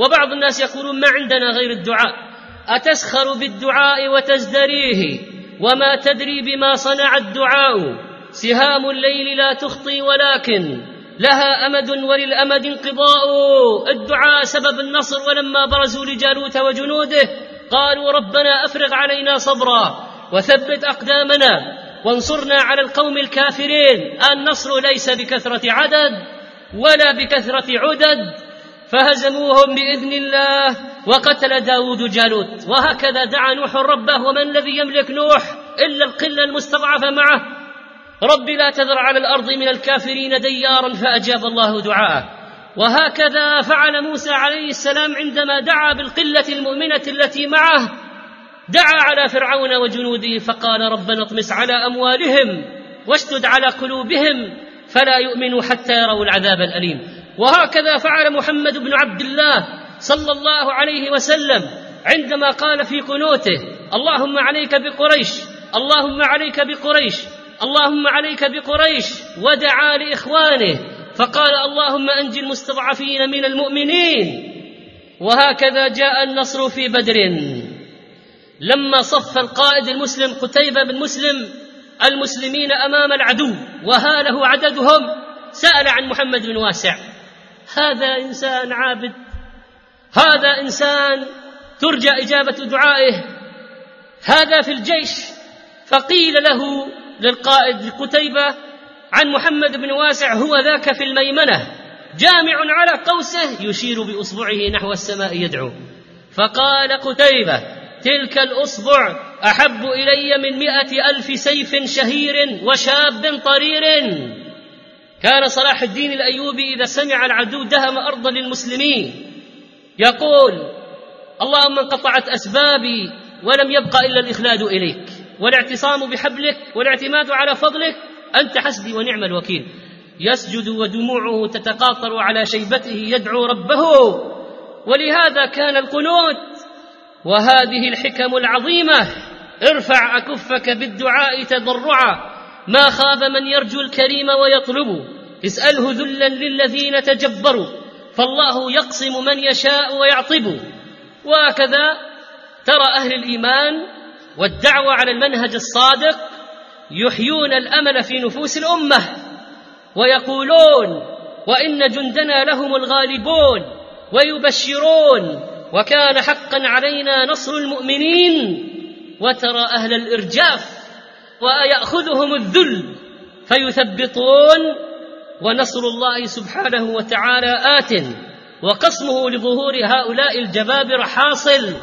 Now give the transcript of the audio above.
وبعض الناس يقولون ما عندنا غير الدعاء. أتسخر بالدعاء وتزدريه؟ وما تدري بما صنع الدعاء؟ سهام الليل لا تخطي ولكن لها أمد وللأمد انقضاء. الدعاء سبب النصر ولما برزوا لجالوت وجنوده قالوا ربنا أفرغ علينا صبرا وثبت أقدامنا وانصرنا على القوم الكافرين. النصر ليس بكثرة عدد ولا بكثرة عدد. فهزموهم بإذن الله وقتل داود جالوت وهكذا دعا نوح ربه ومن الذي يملك نوح إلا القلة المستضعفة معه؟ رب لا تذر على الأرض من الكافرين ديارا فأجاب الله دعاءه. وهكذا فعل موسى عليه السلام عندما دعا بالقلة المؤمنة التي معه دعا على فرعون وجنوده فقال ربنا اطمس على أموالهم واشدد على قلوبهم فلا يؤمنوا حتى يروا العذاب الأليم. وهكذا فعل محمد بن عبد الله صلى الله عليه وسلم عندما قال في قنوته اللهم عليك بقريش اللهم عليك بقريش اللهم عليك بقريش ودعا لإخوانه فقال اللهم انج المستضعفين من المؤمنين. وهكذا جاء النصر في بدر. لما صف القائد المسلم قتيبة بن مسلم المسلمين أمام العدو وهاله عددهم سأل عن محمد بن واسع. هذا إنسان عابد هذا إنسان ترجى إجابة دعائه هذا في الجيش فقيل له للقائد قتيبة عن محمد بن واسع هو ذاك في الميمنة جامع على قوسه يشير بإصبعه نحو السماء يدعو. فقال قتيبة تلك الأصبع أحب إلي من مئة ألف سيف شهير وشاب طرير. كان صلاح الدين الأيوبي إذا سمع العدو دهم أرضا للمسلمين يقول اللهم انقطعت أسبابي ولم يبق إلا الإخلاد إليك والاعتصام بحبلك والاعتماد على فضلك أنت حسبي ونعم الوكيل. يسجد ودموعه تتقاطر على شيبته يدعو ربه. ولهذا كان القنوت وهذه الحكم العظيمة ارفع أكفك بالدعاء تضرعا. ما خاب من يرجو الكريم ويطلب. اسأله ذلا للذين تجبروا. فالله يقسم من يشاء ويعطب. وهكذا ترى أهل الإيمان والدعوة على المنهج الصادق يحيون الأمل في نفوس الأمة ويقولون وإن جندنا لهم الغالبون ويبشرون وكان حقا علينا نصر المؤمنين. وترى أهل الإرجاف ويأخذهم الذل فيثبطون ونصر الله سبحانه وتعالى آت وقسمه لظهور هؤلاء الجبابرة حاصل